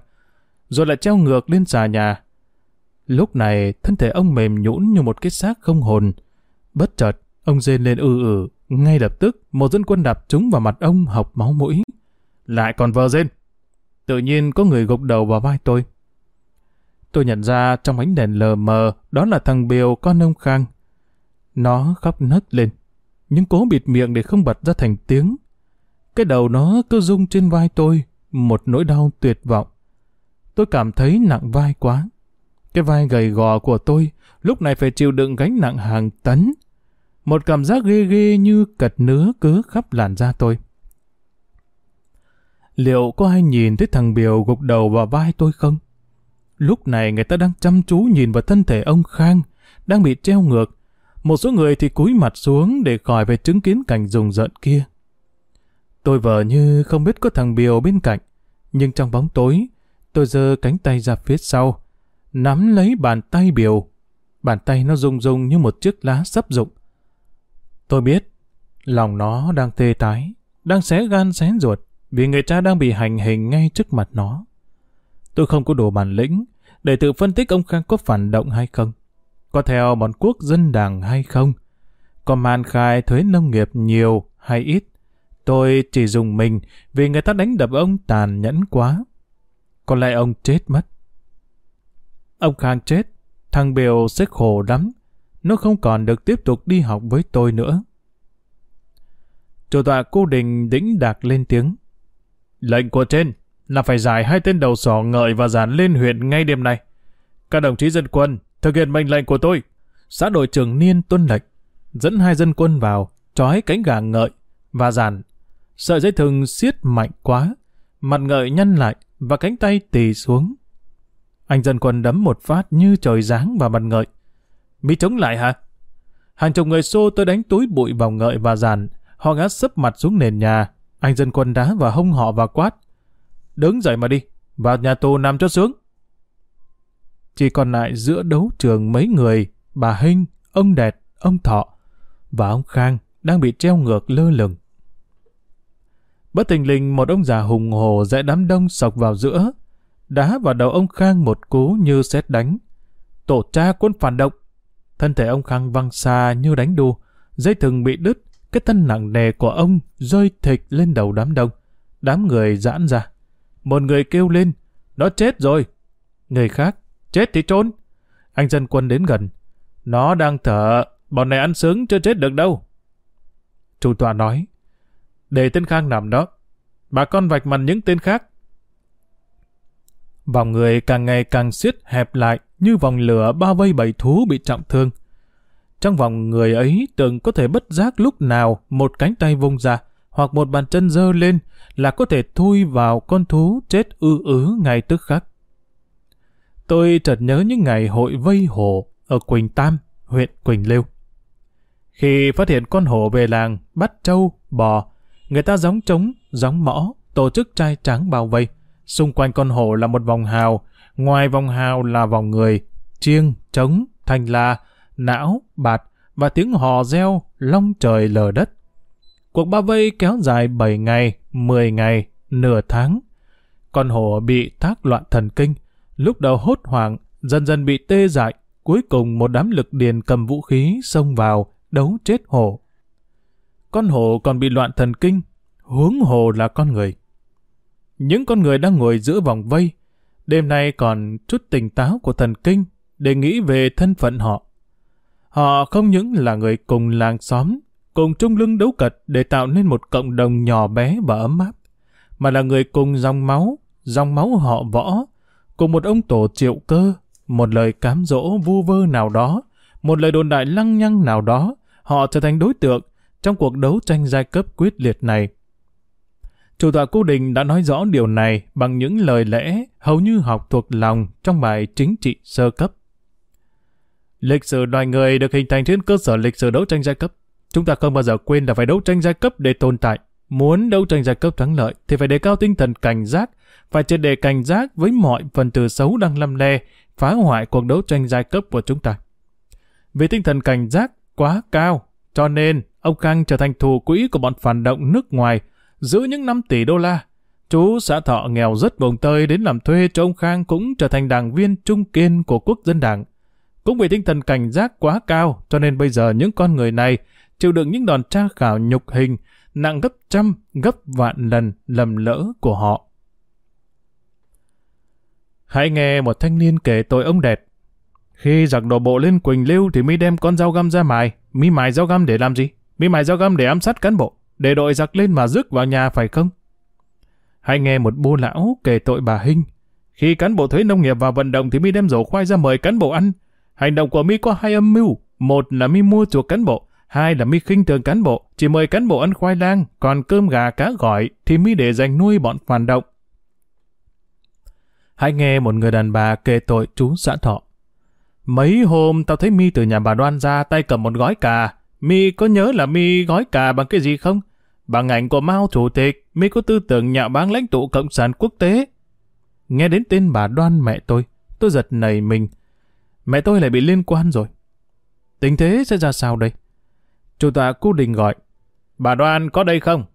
rồi lại treo ngược lên xà nhà. Lúc này, thân thể ông mềm nhũn như một cái xác không hồn. Bất chợt, ông rên lên ư ử, ngay lập tức một dân quân đạp trúng vào mặt ông học máu mũi. Lại còn vờ rên. Tự nhiên có người gục đầu vào vai tôi. Tôi nhận ra trong ánh đèn lờ mờ đó là thằng Biều con ông Khang. Nó khóc nấc lên, nhưng cố bịt miệng để không bật ra thành tiếng. Cái đầu nó cứ rung trên vai tôi, một nỗi đau tuyệt vọng. Tôi cảm thấy nặng vai quá. Cái vai gầy gò của tôi lúc này phải chịu đựng gánh nặng hàng tấn. Một cảm giác ghê ghê như cật nứa cứ khắp làn da tôi. Liệu có ai nhìn thấy thằng Biều gục đầu vào vai tôi không? Lúc này người ta đang chăm chú nhìn vào thân thể ông Khang, đang bị treo ngược. Một số người thì cúi mặt xuống để khỏi phải chứng kiến cảnh rùng rợn kia. Tôi vờ như không biết có thằng Biều bên cạnh, nhưng trong bóng tối, tôi giơ cánh tay ra phía sau, nắm lấy bàn tay Biều. Bàn tay nó rung rung như một chiếc lá sắp rụng. Tôi biết, lòng nó đang tê tái, đang xé gan xé ruột, vì người cha đang bị hành hình ngay trước mặt nó. Tôi không có đủ bản lĩnh để tự phân tích ông Khang có phản động hay không, có theo bọn quốc dân đảng hay không, có man khai thuế nông nghiệp nhiều hay ít. Tôi chỉ dùng mình vì người ta đánh đập ông tàn nhẫn quá. Có lẽ ông chết mất. Ông Khang chết, thằng Biều sẽ khổ lắm. Nó không còn được tiếp tục đi học với tôi nữa. Chủ tọa cô đình đĩnh đạc lên tiếng. Lệnh của trên là phải giải hai tên đầu sỏ ngợi và dàn lên huyện ngay đêm nay. Các đồng chí dân quân thực hiện mệnh lệnh của tôi. Xã đội trưởng Niên tuân lệnh, dẫn hai dân quân vào, trói cánh gà ngợi và dàn Sợi dây thừng siết mạnh quá, mặt ngợi nhăn lại và cánh tay tì xuống. Anh dân quân đấm một phát như trời giáng vào mặt ngợi. Mỹ chống lại hả? Hàng chục người xô tôi đánh túi bụi vào ngợi và giàn. Họ ngã sấp mặt xuống nền nhà. Anh dân quân đá vào hông họ và quát. Đứng dậy mà đi, vào nhà tù nằm cho sướng. Chỉ còn lại giữa đấu trường mấy người, bà Hinh, ông Đẹp, ông Thọ và ông Khang đang bị treo ngược lơ lửng. Bất tình lình một ông già hùng hồ dễ đám đông sọc vào giữa, đá vào đầu ông Khang một cú như xét đánh. Tổ cha quân phản động. Thân thể ông Khang văng xa như đánh đu, dây thừng bị đứt, cái thân nặng nề của ông rơi thịch lên đầu đám đông. Đám người giãn ra. Một người kêu lên, nó chết rồi. Người khác, chết thì trốn. Anh dân quân đến gần. Nó đang thở, bọn này ăn sướng chưa chết được đâu. Chủ tọa nói, để tên Khang nằm đó. Bà con vạch mặt những tên khác. Vòng người càng ngày càng siết hẹp lại như vòng lửa bao vây bầy thú bị trọng thương. Trong vòng người ấy từng có thể bất giác lúc nào một cánh tay vung ra hoặc một bàn chân dơ lên là có thể thui vào con thú chết ư ứ ngay tức khắc. Tôi chợt nhớ những ngày hội vây hổ ở Quỳnh Tam, huyện Quỳnh Lưu. Khi phát hiện con hổ về làng, bắt trâu, bò, Người ta gióng trống, gióng mõ, tổ chức trai tráng bao vây. Xung quanh con hổ là một vòng hào, ngoài vòng hào là vòng người, chiêng, trống, thanh la, não, bạt và tiếng hò reo long trời lờ đất. Cuộc bao vây kéo dài 7 ngày, 10 ngày, nửa tháng. Con hổ bị thác loạn thần kinh, lúc đầu hốt hoảng, dần dần bị tê dại, cuối cùng một đám lực điền cầm vũ khí xông vào, đấu chết hổ con hồ còn bị loạn thần kinh, huống hồ là con người. Những con người đang ngồi giữa vòng vây, đêm nay còn chút tỉnh táo của thần kinh để nghĩ về thân phận họ. Họ không những là người cùng làng xóm, cùng chung lưng đấu cật để tạo nên một cộng đồng nhỏ bé và ấm áp, mà là người cùng dòng máu, dòng máu họ võ, cùng một ông tổ triệu cơ, một lời cám dỗ vu vơ nào đó, một lời đồn đại lăng nhăng nào đó, họ trở thành đối tượng trong cuộc đấu tranh giai cấp quyết liệt này. Chủ tọa cố Đình đã nói rõ điều này bằng những lời lẽ hầu như học thuộc lòng trong bài chính trị sơ cấp. Lịch sử loài người được hình thành trên cơ sở lịch sử đấu tranh giai cấp. Chúng ta không bao giờ quên là phải đấu tranh giai cấp để tồn tại. Muốn đấu tranh giai cấp thắng lợi thì phải đề cao tinh thần cảnh giác, phải triệt đề cảnh giác với mọi phần tử xấu đang lâm le, phá hoại cuộc đấu tranh giai cấp của chúng ta. Vì tinh thần cảnh giác quá cao, cho nên ông Khang trở thành thù quỹ của bọn phản động nước ngoài, giữ những 5 tỷ đô la. Chú xã thọ nghèo rất vùng tơi đến làm thuê cho ông Khang cũng trở thành đảng viên trung kiên của quốc dân đảng. Cũng vì tinh thần cảnh giác quá cao, cho nên bây giờ những con người này chịu đựng những đòn tra khảo nhục hình nặng gấp trăm, gấp vạn lần lầm lỡ của họ. Hãy nghe một thanh niên kể tội ông đẹp. Khi giặc đổ bộ lên Quỳnh Lưu thì mi đem con dao găm ra mài. Mi mài dao găm để làm gì? Mi mài dao găm để ám sát cán bộ, để đội giặc lên mà rước vào nhà phải không? Hãy nghe một bô lão kể tội bà Hinh. Khi cán bộ thuế nông nghiệp vào vận động thì mi đem rổ khoai ra mời cán bộ ăn. Hành động của mi có hai âm mưu. Một là mi mua chuộc cán bộ, hai là mi khinh thường cán bộ, chỉ mời cán bộ ăn khoai lang, còn cơm gà cá gỏi thì mi để dành nuôi bọn phản động. Hãy nghe một người đàn bà kể tội chú xã thọ. Mấy hôm tao thấy mi từ nhà bà đoan ra tay cầm một gói cà. Mi có nhớ là mi gói cà bằng cái gì không? Bằng ảnh của Mao Chủ tịch, mi có tư tưởng nhạo báng lãnh tụ Cộng sản quốc tế. Nghe đến tên bà đoan mẹ tôi, tôi giật nảy mình. Mẹ tôi lại bị liên quan rồi. Tình thế sẽ ra sao đây? Chủ tọa cô Đình gọi. Bà đoan có đây không?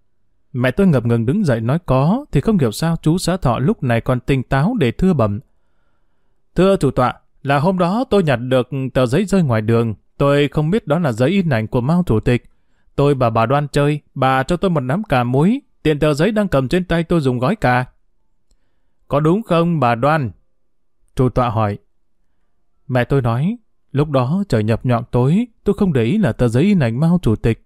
Mẹ tôi ngập ngừng đứng dậy nói có, thì không hiểu sao chú xã thọ lúc này còn tỉnh táo để thưa bẩm. Thưa chủ tọa, là hôm đó tôi nhặt được tờ giấy rơi ngoài đường, tôi không biết đó là giấy in ảnh của Mao Chủ tịch. Tôi và bà đoan chơi, bà cho tôi một nắm cà muối, tiền tờ giấy đang cầm trên tay tôi dùng gói cà. Có đúng không bà đoan? Chủ tọa hỏi. Mẹ tôi nói, lúc đó trời nhập nhọn tối, tôi không để ý là tờ giấy in ảnh Mao Chủ tịch.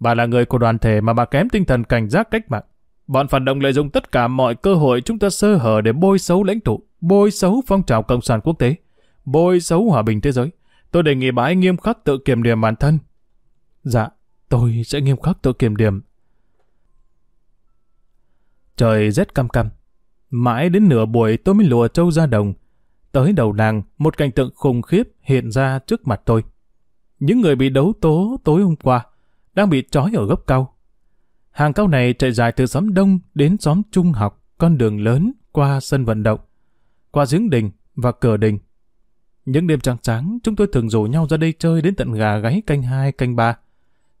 Bà là người của đoàn thể mà bà kém tinh thần cảnh giác cách mạng. Bọn phản động lợi dụng tất cả mọi cơ hội chúng ta sơ hở để bôi xấu lãnh tụ, bôi xấu phong trào cộng sản quốc tế, bôi xấu hòa bình thế giới. Tôi đề nghị bà ấy nghiêm khắc tự kiểm điểm bản thân. Dạ, tôi sẽ nghiêm khắc tự kiểm điểm. Trời rét căm căm. Mãi đến nửa buổi tôi mới lùa trâu ra đồng. Tới đầu làng, một cảnh tượng khủng khiếp hiện ra trước mặt tôi. Những người bị đấu tố tối hôm qua đang bị trói ở gốc cao. Hàng cao này chạy dài từ xóm đông đến xóm trung học, con đường lớn qua sân vận động, qua giếng đình và cửa đình. Những đêm trăng trắng, chúng tôi thường rủ nhau ra đây chơi đến tận gà gáy canh hai, canh ba.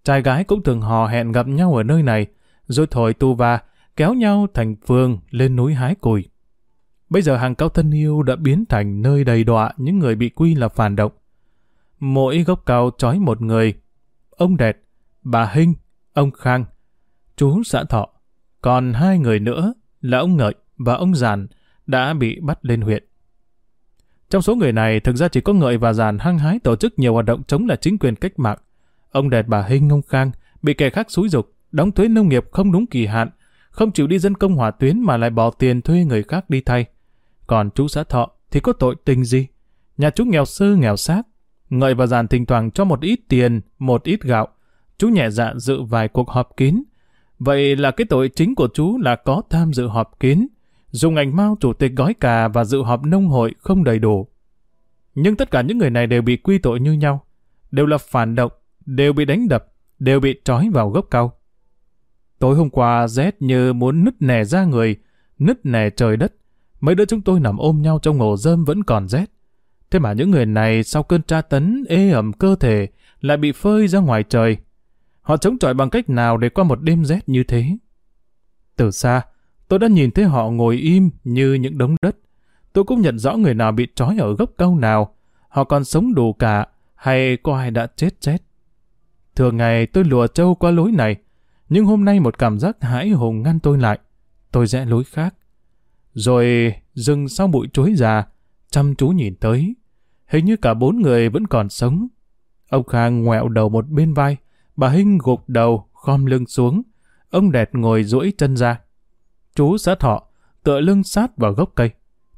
Trai gái cũng thường hò hẹn gặp nhau ở nơi này, rồi thổi tu va, kéo nhau thành phường lên núi hái cùi. Bây giờ hàng cao thân yêu đã biến thành nơi đầy đọa những người bị quy là phản động. Mỗi gốc cao trói một người. Ông Đẹt, bà Hinh, ông Khang, chú xã Thọ. Còn hai người nữa là ông Ngợi và ông Giàn đã bị bắt lên huyện. Trong số người này, thực ra chỉ có Ngợi và Giàn hăng hái tổ chức nhiều hoạt động chống lại chính quyền cách mạng. Ông đẹp bà Hinh, ông Khang bị kẻ khác xúi dục, đóng thuế nông nghiệp không đúng kỳ hạn, không chịu đi dân công hỏa tuyến mà lại bỏ tiền thuê người khác đi thay. Còn chú xã Thọ thì có tội tình gì? Nhà chú nghèo sơ nghèo xác. Ngợi và Giàn thỉnh thoảng cho một ít tiền, một ít gạo, chú nhẹ dạ dự vài cuộc họp kín. Vậy là cái tội chính của chú là có tham dự họp kín, dùng ảnh mao chủ tịch gói cà và dự họp nông hội không đầy đủ. Nhưng tất cả những người này đều bị quy tội như nhau, đều là phản động, đều bị đánh đập, đều bị trói vào gốc cao. Tối hôm qua rét như muốn nứt nẻ ra người, nứt nẻ trời đất. Mấy đứa chúng tôi nằm ôm nhau trong ổ rơm vẫn còn rét. Thế mà những người này sau cơn tra tấn ê ẩm cơ thể lại bị phơi ra ngoài trời, Họ chống chọi bằng cách nào để qua một đêm rét như thế? Từ xa, tôi đã nhìn thấy họ ngồi im như những đống đất. Tôi cũng nhận rõ người nào bị trói ở gốc cao nào. Họ còn sống đủ cả, hay có ai đã chết chết. Thường ngày tôi lùa trâu qua lối này, nhưng hôm nay một cảm giác hãi hùng ngăn tôi lại. Tôi rẽ lối khác. Rồi dừng sau bụi chuối già, chăm chú nhìn tới. Hình như cả bốn người vẫn còn sống. Ông Khang ngoẹo đầu một bên vai, Bà Hinh gục đầu, khom lưng xuống. Ông đẹp ngồi duỗi chân ra. Chú xã thọ, tựa lưng sát vào gốc cây.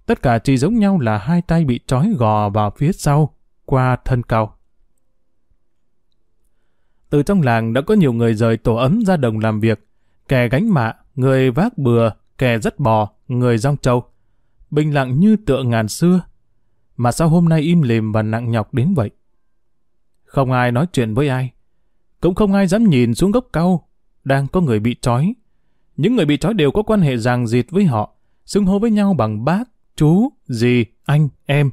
Tất cả chỉ giống nhau là hai tay bị trói gò vào phía sau, qua thân cao. Từ trong làng đã có nhiều người rời tổ ấm ra đồng làm việc. Kẻ gánh mạ, người vác bừa, kẻ dắt bò, người rong trâu. Bình lặng như tựa ngàn xưa. Mà sao hôm nay im lìm và nặng nhọc đến vậy? Không ai nói chuyện với ai, cũng không ai dám nhìn xuống gốc cao. đang có người bị trói. Những người bị trói đều có quan hệ ràng rịt với họ, xưng hô với nhau bằng bác, chú, dì, anh, em.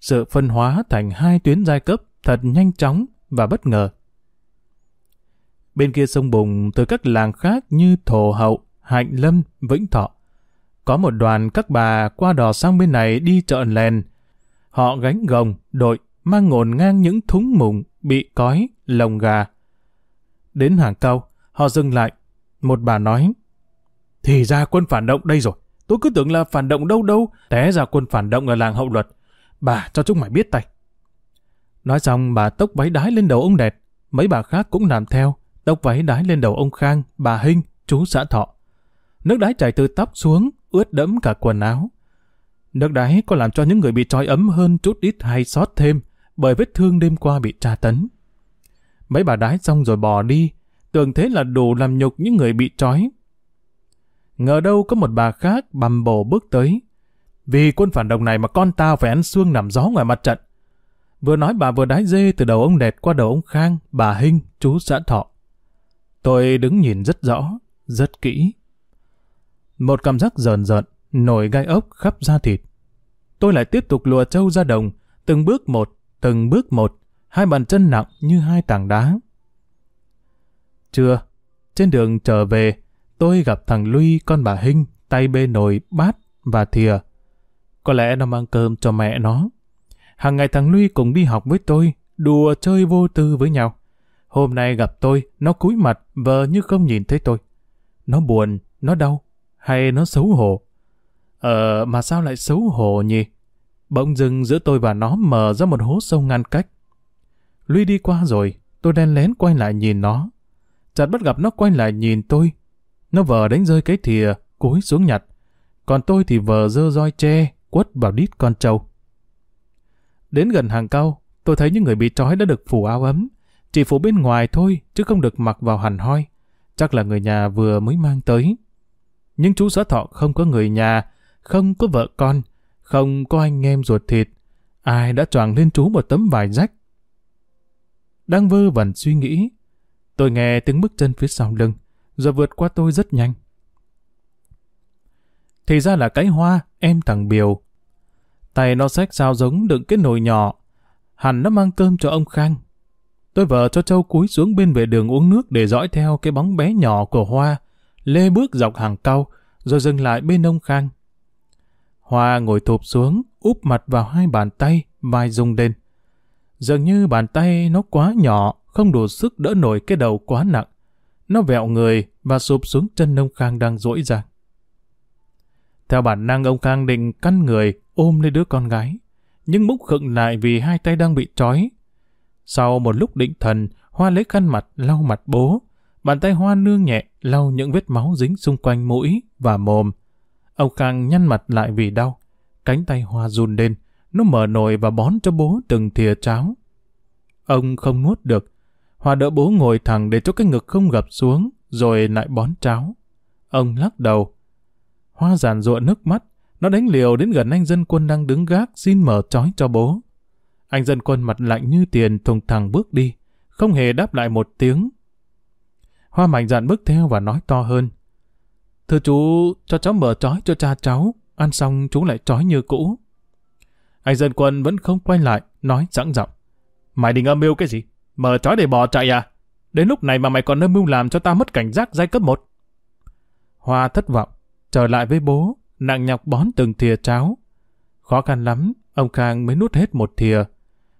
Sự phân hóa thành hai tuyến giai cấp thật nhanh chóng và bất ngờ. Bên kia sông Bùng, từ các làng khác như Thổ Hậu, Hạnh Lâm, Vĩnh Thọ, có một đoàn các bà qua đò sang bên này đi chợ lèn. Họ gánh gồng, đội, mang ngổn ngang những thúng mùng, bị cói, lồng gà. Đến hàng cao, họ dừng lại. Một bà nói, Thì ra quân phản động đây rồi. Tôi cứ tưởng là phản động đâu đâu. Té ra quân phản động ở làng hậu luật. Bà cho chúng mày biết tay. Nói xong bà tốc váy đái lên đầu ông đẹp, Mấy bà khác cũng làm theo. Tốc váy đái lên đầu ông Khang, bà Hinh, chú xã Thọ. Nước đái chảy từ tóc xuống, ướt đẫm cả quần áo. Nước đái có làm cho những người bị trói ấm hơn chút ít hay sót thêm, bởi vết thương đêm qua bị tra tấn. Mấy bà đái xong rồi bỏ đi, tưởng thế là đủ làm nhục những người bị trói. Ngờ đâu có một bà khác bầm bổ bước tới. Vì quân phản động này mà con tao phải ăn xương nằm gió ngoài mặt trận. Vừa nói bà vừa đái dê từ đầu ông đẹp qua đầu ông Khang, bà Hinh, chú xã Thọ. Tôi đứng nhìn rất rõ, rất kỹ. Một cảm giác rờn rợn, nổi gai ốc khắp da thịt. Tôi lại tiếp tục lùa trâu ra đồng, từng bước một, từng bước một, hai bàn chân nặng như hai tảng đá. Trưa, trên đường trở về, tôi gặp thằng Luy con bà Hinh, tay bê nồi, bát và thìa. Có lẽ nó mang cơm cho mẹ nó. Hàng ngày thằng Luy cùng đi học với tôi, đùa chơi vô tư với nhau. Hôm nay gặp tôi, nó cúi mặt, vờ như không nhìn thấy tôi. Nó buồn, nó đau, hay nó xấu hổ? Ờ, mà sao lại xấu hổ nhỉ? Bỗng dưng giữa tôi và nó mở ra một hố sâu ngăn cách. Luy đi qua rồi, tôi đen lén quay lại nhìn nó. Chợt bắt gặp nó quay lại nhìn tôi. Nó vờ đánh rơi cái thìa, cúi xuống nhặt. Còn tôi thì vờ dơ roi tre, quất vào đít con trâu. Đến gần hàng cau, tôi thấy những người bị trói đã được phủ áo ấm. Chỉ phủ bên ngoài thôi, chứ không được mặc vào hẳn hoi. Chắc là người nhà vừa mới mang tới. Nhưng chú xã thọ không có người nhà, không có vợ con, không có anh em ruột thịt. Ai đã choàng lên chú một tấm vải rách. Đang vơ vẩn suy nghĩ, tôi nghe tiếng bước chân phía sau lưng, rồi vượt qua tôi rất nhanh. Thì ra là cái hoa, em thằng Biều. Tay nó xách sao giống đựng cái nồi nhỏ, hẳn nó mang cơm cho ông Khang. Tôi vợ cho Châu cúi xuống bên vệ đường uống nước để dõi theo cái bóng bé nhỏ của Hoa, lê bước dọc hàng cau, rồi dừng lại bên ông Khang. Hoa ngồi thụp xuống, úp mặt vào hai bàn tay, vai rung lên. Dường như bàn tay nó quá nhỏ, không đủ sức đỡ nổi cái đầu quá nặng. Nó vẹo người và sụp xuống chân ông Khang đang rỗi ra. Theo bản năng ông Khang định căn người ôm lấy đứa con gái, nhưng múc khựng lại vì hai tay đang bị trói. Sau một lúc định thần, Hoa lấy khăn mặt lau mặt bố, Bàn tay hoa nương nhẹ lau những vết máu dính xung quanh mũi và mồm. Ông Khang nhăn mặt lại vì đau. Cánh tay hoa run lên, nó mở nồi và bón cho bố từng thìa cháo. Ông không nuốt được. Hoa đỡ bố ngồi thẳng để cho cái ngực không gập xuống, rồi lại bón cháo. Ông lắc đầu. Hoa giàn ruộng nước mắt, nó đánh liều đến gần anh dân quân đang đứng gác xin mở trói cho bố. Anh dân quân mặt lạnh như tiền thùng thẳng bước đi, không hề đáp lại một tiếng, Hoa mạnh dạn bước theo và nói to hơn. Thưa chú, cho cháu mở trói cho cha cháu, ăn xong chú lại trói như cũ. Anh dân quân vẫn không quay lại, nói sẵn giọng. Mày định âm mưu cái gì? Mở trói để bỏ chạy à? Đến lúc này mà mày còn âm mưu làm cho ta mất cảnh giác giai cấp một. Hoa thất vọng, trở lại với bố, nặng nhọc bón từng thìa cháo. Khó khăn lắm, ông Khang mới nuốt hết một thìa.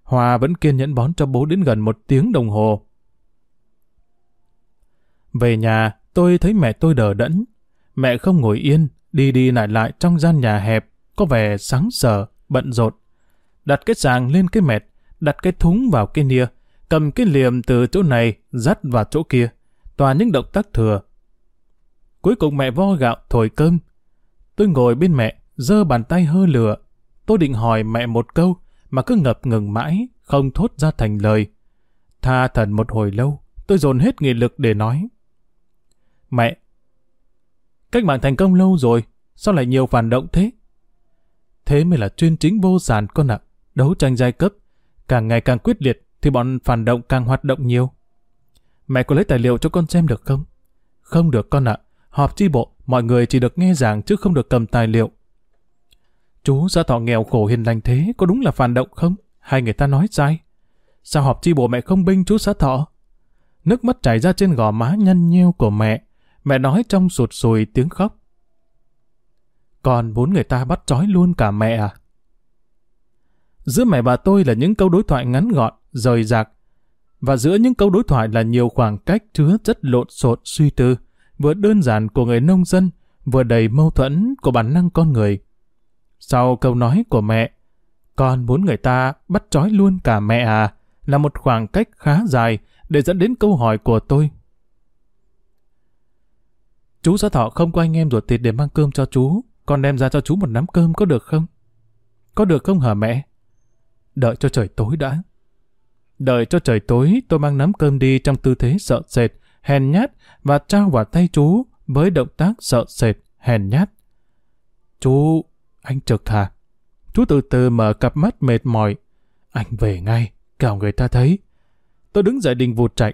Hoa vẫn kiên nhẫn bón cho bố đến gần một tiếng đồng hồ. Về nhà, tôi thấy mẹ tôi đờ đẫn. Mẹ không ngồi yên, đi đi lại lại trong gian nhà hẹp, có vẻ sáng sờ, bận rộn. Đặt cái sàng lên cái mẹt, đặt cái thúng vào cái nia, cầm cái liềm từ chỗ này dắt vào chỗ kia, toàn những động tác thừa. Cuối cùng mẹ vo gạo thổi cơm. Tôi ngồi bên mẹ, giơ bàn tay hơ lửa. Tôi định hỏi mẹ một câu, mà cứ ngập ngừng mãi, không thốt ra thành lời. Tha thần một hồi lâu, tôi dồn hết nghị lực để nói. Mẹ! Cách mạng thành công lâu rồi, sao lại nhiều phản động thế? Thế mới là chuyên chính vô sản con ạ. Đấu tranh giai cấp, càng ngày càng quyết liệt thì bọn phản động càng hoạt động nhiều. Mẹ có lấy tài liệu cho con xem được không? Không được con ạ. Họp chi bộ, mọi người chỉ được nghe giảng chứ không được cầm tài liệu. Chú xã thọ nghèo khổ hiền lành thế có đúng là phản động không? Hay người ta nói sai? Sao họp chi bộ mẹ không binh chú xã thọ? Nước mắt chảy ra trên gò má nhăn nheo của mẹ. Mẹ nói trong sụt sùi tiếng khóc. Còn bốn người ta bắt trói luôn cả mẹ à? Giữa mẹ và tôi là những câu đối thoại ngắn gọn, rời rạc. Và giữa những câu đối thoại là nhiều khoảng cách chứa rất lộn xộn suy tư, vừa đơn giản của người nông dân, vừa đầy mâu thuẫn của bản năng con người. Sau câu nói của mẹ, con muốn người ta bắt trói luôn cả mẹ à, là một khoảng cách khá dài để dẫn đến câu hỏi của tôi. Chú xã thọ không có anh em ruột thịt để mang cơm cho chú, con đem ra cho chú một nắm cơm có được không? Có được không hả mẹ? Đợi cho trời tối đã. Đợi cho trời tối, tôi mang nắm cơm đi trong tư thế sợ sệt, hèn nhát và trao vào tay chú với động tác sợ sệt, hèn nhát. Chú, anh trực thà. Chú từ từ mở cặp mắt mệt mỏi. Anh về ngay, kẻo người ta thấy. Tôi đứng dậy định vụt chạy.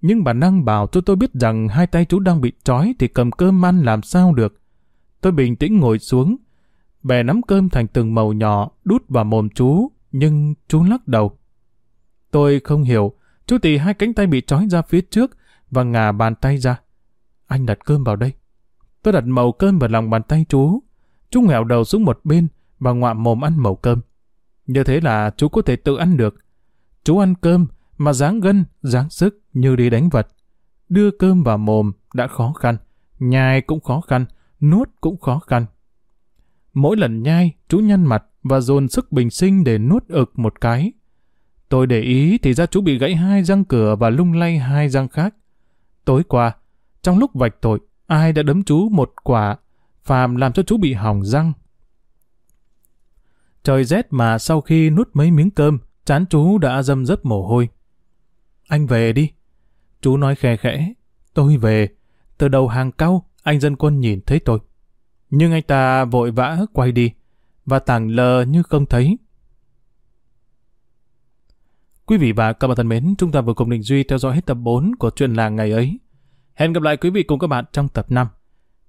Nhưng bản năng bảo cho tôi biết rằng hai tay chú đang bị trói thì cầm cơm ăn làm sao được. Tôi bình tĩnh ngồi xuống, bè nắm cơm thành từng màu nhỏ đút vào mồm chú, nhưng chú lắc đầu. Tôi không hiểu, chú tì hai cánh tay bị trói ra phía trước và ngả bàn tay ra. Anh đặt cơm vào đây. Tôi đặt màu cơm vào lòng bàn tay chú. Chú nghèo đầu xuống một bên và ngoạm mồm ăn màu cơm. Như thế là chú có thể tự ăn được. Chú ăn cơm mà dáng gân, dáng sức như đi đánh vật. Đưa cơm vào mồm đã khó khăn, nhai cũng khó khăn, nuốt cũng khó khăn. Mỗi lần nhai, chú nhăn mặt và dồn sức bình sinh để nuốt ực một cái. Tôi để ý thì ra chú bị gãy hai răng cửa và lung lay hai răng khác. Tối qua, trong lúc vạch tội, ai đã đấm chú một quả, phàm làm cho chú bị hỏng răng. Trời rét mà sau khi nuốt mấy miếng cơm, chán chú đã dâm dấp mồ hôi. Anh về đi. Chú nói khe khẽ. Tôi về. Từ đầu hàng cau, anh dân quân nhìn thấy tôi. Nhưng anh ta vội vã quay đi, và tảng lờ như không thấy. Quý vị và các bạn thân mến, chúng ta vừa cùng Đình Duy theo dõi hết tập 4 của truyện làng ngày ấy. Hẹn gặp lại quý vị cùng các bạn trong tập 5.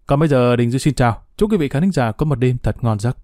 Còn bây giờ Đình Duy xin chào, chúc quý vị khán giả có một đêm thật ngon giấc.